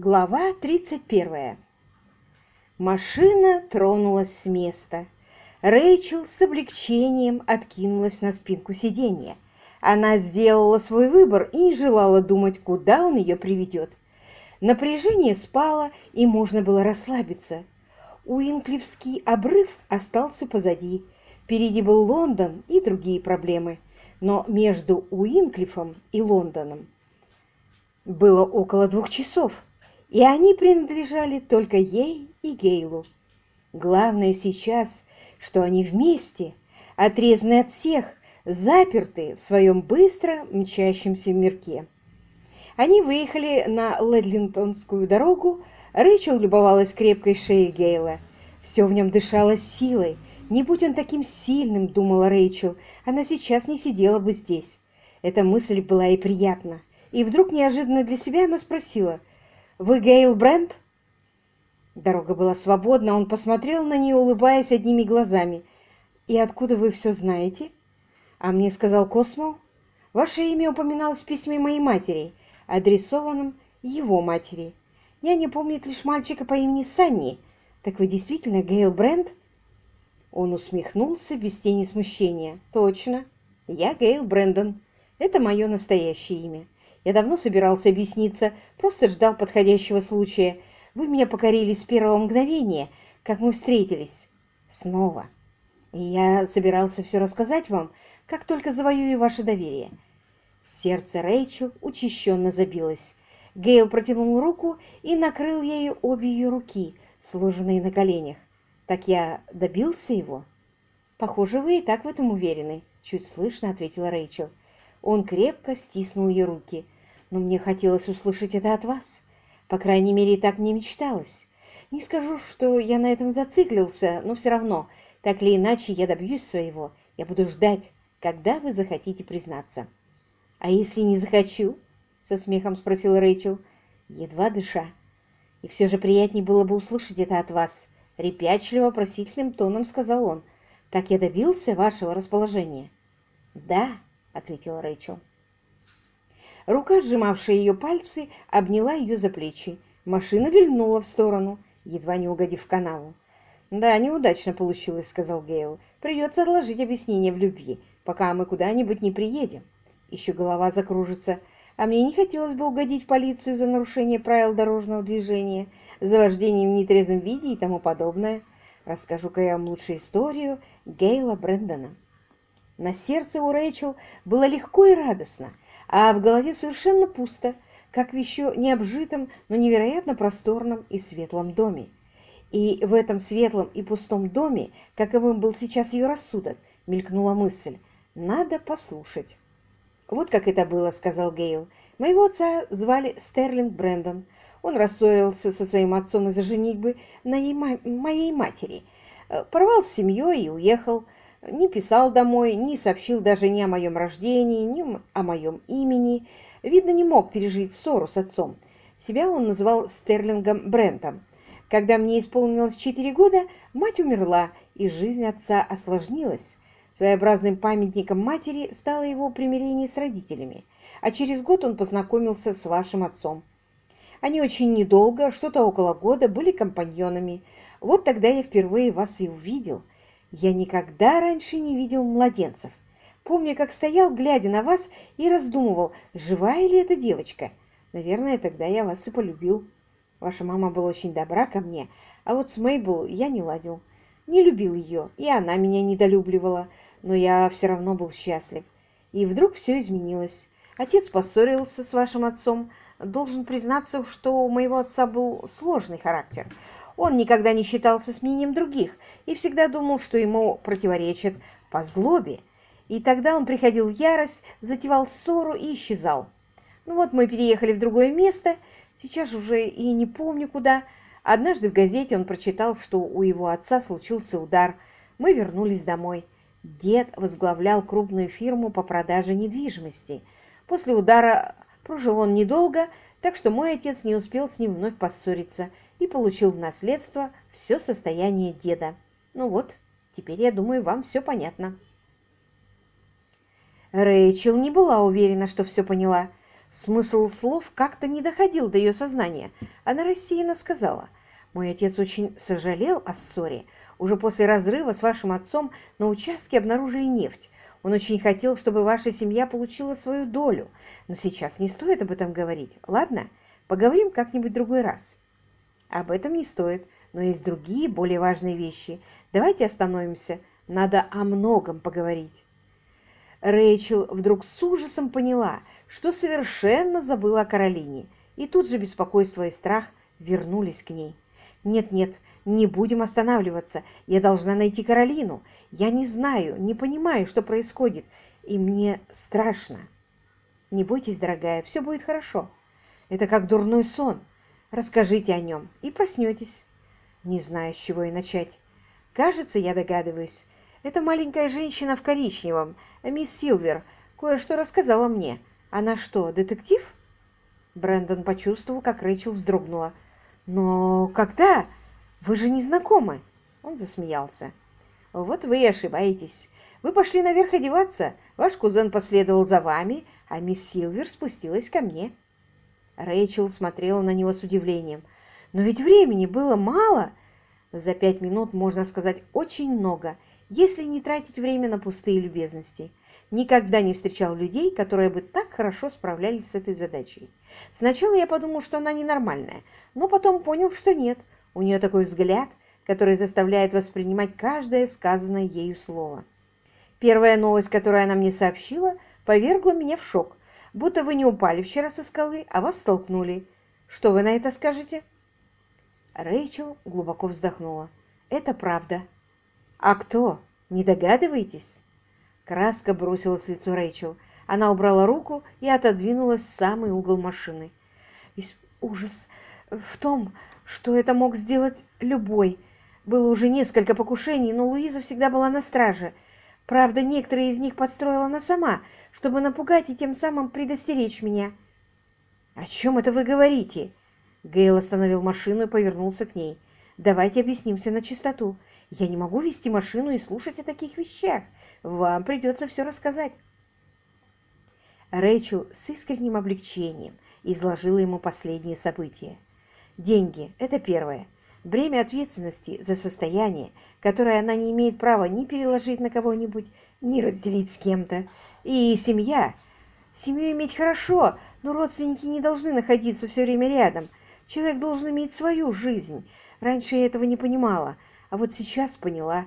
Глава 31. Машина тронулась с места. Рэйчел с облегчением откинулась на спинку сиденья. Она сделала свой выбор и не желала думать, куда он ее приведет. Напряжение спало, и можно было расслабиться. Уинклифский обрыв остался позади. Впереди был Лондон и другие проблемы. Но между Уинклифом и Лондоном было около двух часов и они принадлежали только ей и Гейлу. Главное сейчас, что они вместе, отрезаны от всех, заперты в своем быстро мчащемся мирке. Они выехали на Ледлинтонскую дорогу, Рэйчел любовалась крепкой шеей Гейла. Все в нем дышало силой. Не будь он таким сильным, думала Рэйчел, она сейчас не сидела бы здесь. Эта мысль была и приятна. И вдруг неожиданно для себя она спросила, вы Гейл Брент?» Дорога была свободна, он посмотрел на нее, улыбаясь одними глазами. «И откуда вы все знаете?» «А мне сказал Космо. Ваше имя упоминалось в письме моей матери, адресованном его матери. Я не помнит лишь мальчика по имени Санни. Так вы действительно Гейл Брент?» Он усмехнулся без тени смущения. «Точно. Я Гейл Брэндон. Это мое настоящее имя. Я давно собирался объясниться, просто ждал подходящего случая. Вы меня покорили с первого мгновения, как мы встретились. Снова. И я собирался все рассказать вам, как только завоюю ваше доверие. Сердце Рэйчел учащенно забилось. Гейл протянул руку и накрыл ею обе ее руки, сложенные на коленях. Так я добился его? Похоже, вы и так в этом уверены, чуть слышно ответила Рэйчел. Он крепко стиснул ее руки но мне хотелось услышать это от вас. По крайней мере, так мне мечталось. Не скажу, что я на этом зациклился, но все равно, так или иначе, я добьюсь своего. Я буду ждать, когда вы захотите признаться. «А если не захочу?» — со смехом спросил Рэйчел, едва дыша. «И все же приятнее было бы услышать это от вас», — репячливо просительным тоном сказал он. «Так я добился вашего расположения?» «Да», — ответила Рэйчел. Рука, сжимавшая ее пальцы, обняла ее за плечи. Машина вильнула в сторону, едва не угодив в канаву. «Да, неудачно получилось», — сказал Гейл. «Придется отложить объяснение в любви, пока мы куда-нибудь не приедем. Еще голова закружится, а мне не хотелось бы угодить в полицию за нарушение правил дорожного движения, за вождение в нетрезвом виде и тому подобное. Расскажу-ка я вам лучшую историю Гейла Брэндона». На сердце у Рэйчел было легко и радостно, а в голове совершенно пусто, как в еще необжитом, но невероятно просторном и светлом доме. И в этом светлом и пустом доме, каковым был сейчас ее рассудок, мелькнула мысль «надо послушать». «Вот как это было», — сказал Гейл. «Моего отца звали Стерлинг Брэндон. Он рассорился со своим отцом из-за женитьбы на моей матери, э, порвал с семьей и уехал не писал домой, не сообщил даже ни о моем рождении, ни о моем имени. Видно, не мог пережить ссору с отцом. Себя он называл Стерлингом Брентом. Когда мне исполнилось четыре года, мать умерла, и жизнь отца осложнилась. Своеобразным памятником матери стало его примирение с родителями, а через год он познакомился с вашим отцом. Они очень недолго, что-то около года, были компаньонами. Вот тогда я впервые вас и увидел – я никогда раньше не видел младенцев. Помню, как стоял, глядя на вас, и раздумывал, живая ли эта девочка. Наверное, тогда я вас и полюбил. Ваша мама была очень добра ко мне, а вот с Мейбл я не ладил. Не любил ее, и она меня недолюбливала, но я все равно был счастлив. И вдруг все изменилось. Отец поссорился с вашим отцом. Должен признаться, что у моего отца был сложный характер. Он никогда не считался с мнением других и всегда думал, что ему противоречат по злобе. И тогда он приходил в ярость, затевал ссору и исчезал. Ну вот мы переехали в другое место, сейчас уже и не помню куда. Однажды в газете он прочитал, что у его отца случился удар. Мы вернулись домой. Дед возглавлял крупную фирму по продаже недвижимости. После удара прожил он недолго, так что мой отец не успел с ним вновь поссориться и получил в наследство все состояние деда. Ну вот, теперь, я думаю, вам все понятно. Рэйчел не была уверена, что все поняла. Смысл слов как-то не доходил до ее сознания. Она рассеянно сказала, «Мой отец очень сожалел о ссоре. Уже после разрыва с вашим отцом на участке обнаружили нефть. Он очень хотел, чтобы ваша семья получила свою долю. Но сейчас не стоит об этом говорить. Ладно? Поговорим как-нибудь другой раз». «Об этом не стоит, но есть другие, более важные вещи. Давайте остановимся. Надо о многом поговорить». Рэйчел вдруг с ужасом поняла, что совершенно забыла о Каролине, и тут же беспокойство и страх вернулись к ней. «Нет-нет, не будем останавливаться. Я должна найти Каролину. Я не знаю, не понимаю, что происходит, и мне страшно». «Не бойтесь, дорогая, все будет хорошо. Это как дурной сон. Расскажите о нем и проснетесь». «Не знаю, с чего и начать. Кажется, я догадываюсь. Это маленькая женщина в коричневом, мисс Силвер, кое-что рассказала мне. Она что, детектив?» Брэндон почувствовал, как Рэйчел вздрогнула. «Но когда? Вы же не знакомы!» Он засмеялся. «Вот вы и ошибаетесь. Вы пошли наверх одеваться, ваш кузен последовал за вами, а мисс Силвер спустилась ко мне». Рэйчел смотрела на него с удивлением. «Но ведь времени было мало!» «За пять минут можно сказать очень много, если не тратить время на пустые любезности. Никогда не встречал людей, которые бы так хорошо справлялись с этой задачей. Сначала я подумал, что она ненормальная, но потом понял, что нет. У нее такой взгляд, который заставляет воспринимать каждое сказанное ею слово. Первая новость, которую она мне сообщила, повергла меня в шок. Будто вы не упали вчера со скалы, а вас столкнули. Что вы на это скажете? Рэйчел глубоко вздохнула. Это правда. «А кто? Не догадываетесь?» Краска бросилась в лицо Рэйчел. Она убрала руку и отодвинулась в самый угол машины. Весь ужас в том, что это мог сделать любой. Было уже несколько покушений, но Луиза всегда была на страже. Правда, некоторые из них подстроила она сама, чтобы напугать и тем самым предостеречь меня. «О чем это вы говорите?» Гейл остановил машину и повернулся к ней. «Давайте объяснимся на чистоту. Я не могу вести машину и слушать о таких вещах. Вам придется все рассказать. Рэйчел с искренним облегчением изложила ему последние события. Деньги – это первое. Бремя ответственности за состояние, которое она не имеет права ни переложить на кого-нибудь, ни разделить с кем-то. И семья. Семью иметь хорошо, но родственники не должны находиться все время рядом. Человек должен иметь свою жизнь. Раньше я этого не понимала – а вот сейчас поняла,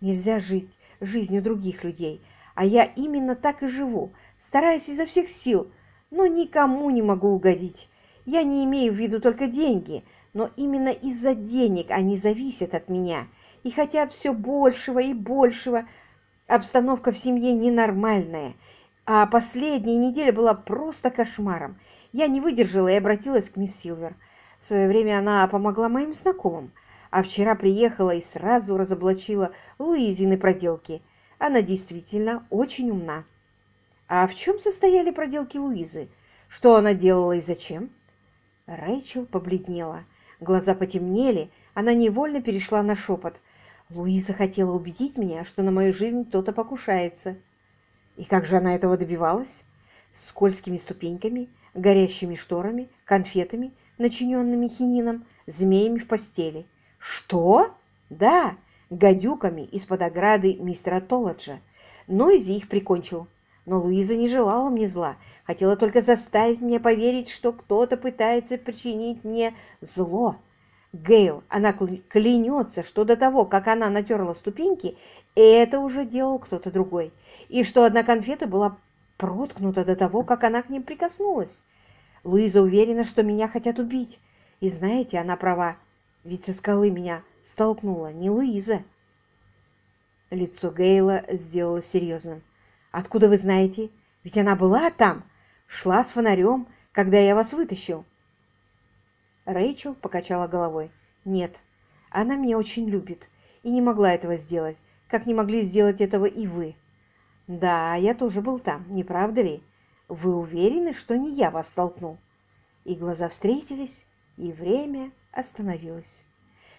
нельзя жить жизнью других людей, а я именно так и живу, стараясь изо всех сил, но никому не могу угодить. Я не имею в виду только деньги, но именно из-за денег они зависят от меня и хотят все большего и большего. Обстановка в семье ненормальная, а последняя неделя была просто кошмаром. Я не выдержала и обратилась к мисс Силвер. В свое время она помогла моим знакомым а вчера приехала и сразу разоблачила Луизины проделки. Она действительно очень умна. А в чем состояли проделки Луизы? Что она делала и зачем? Рэйчел побледнела. Глаза потемнели, она невольно перешла на шепот. Луиза хотела убедить меня, что на мою жизнь кто-то покушается. И как же она этого добивалась? Скользкими ступеньками, горящими шторами, конфетами, начиненными хинином, змеями в постели. «Что?» «Да, гадюками из-под ограды мистера Толладжа. Нойзи их прикончил. Но Луиза не желала мне зла, хотела только заставить меня поверить, что кто-то пытается причинить мне зло. Гейл, она клянется, что до того, как она натерла ступеньки, это уже делал кто-то другой, и что одна конфета была проткнута до того, как она к ним прикоснулась. Луиза уверена, что меня хотят убить, и знаете, она права. Ведь со скалы меня столкнула не Луиза. Лицо Гейла сделалось серьезным. «Откуда вы знаете? Ведь она была там, шла с фонарем, когда я вас вытащил». Рэйчел покачала головой. «Нет, она меня очень любит и не могла этого сделать, как не могли сделать этого и вы. Да, я тоже был там, не правда ли? Вы уверены, что не я вас столкнул?» И глаза встретились, и время остановилась.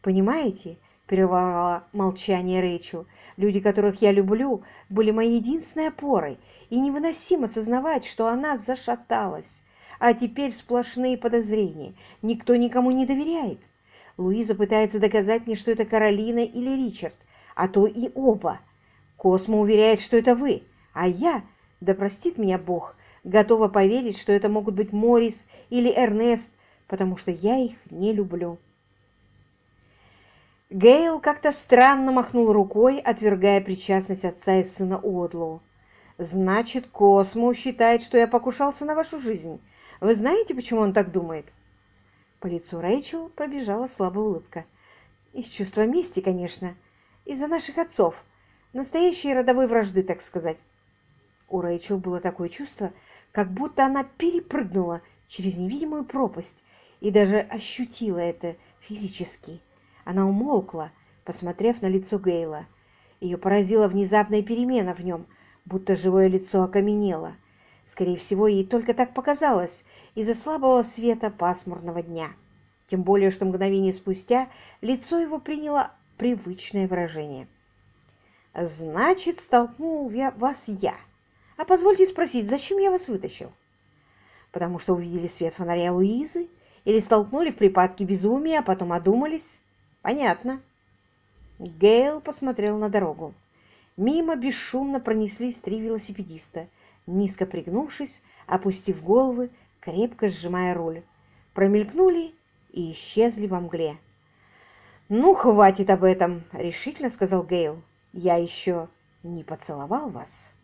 «Понимаете?» – прервала молчание Рэйчел. «Люди, которых я люблю, были моей единственной опорой, и невыносимо сознавать, что она зашаталась. А теперь сплошные подозрения. Никто никому не доверяет. Луиза пытается доказать мне, что это Каролина или Ричард, а то и оба. Космо уверяет, что это вы, а я, да простит меня Бог, готова поверить, что это могут быть Морис или Эрнест, потому что я их не люблю. Гейл как-то странно махнул рукой, отвергая причастность отца и сына Уодлоу. «Значит, Космо считает, что я покушался на вашу жизнь. Вы знаете, почему он так думает?» По лицу Рэйчел пробежала слабая улыбка. «Из чувства мести, конечно. Из-за наших отцов. Настоящей родовой вражды, так сказать». У Рэйчел было такое чувство, как будто она перепрыгнула через невидимую пропасть и даже ощутила это физически. Она умолкла, посмотрев на лицо Гейла. Ее поразила внезапная перемена в нем, будто живое лицо окаменело. Скорее всего, ей только так показалось из-за слабого света пасмурного дня. Тем более, что мгновение спустя лицо его приняло привычное выражение. «Значит, столкнул я вас я. А позвольте спросить, зачем я вас вытащил?» «Потому что увидели свет фонаря Луизы? Или столкнули в припадке безумия, а потом одумались?» Понятно. Гейл посмотрел на дорогу. Мимо бесшумно пронеслись три велосипедиста, низко пригнувшись, опустив головы, крепко сжимая руль. Промелькнули и исчезли во мгле. «Ну, хватит об этом!» — решительно сказал Гейл. «Я еще не поцеловал вас».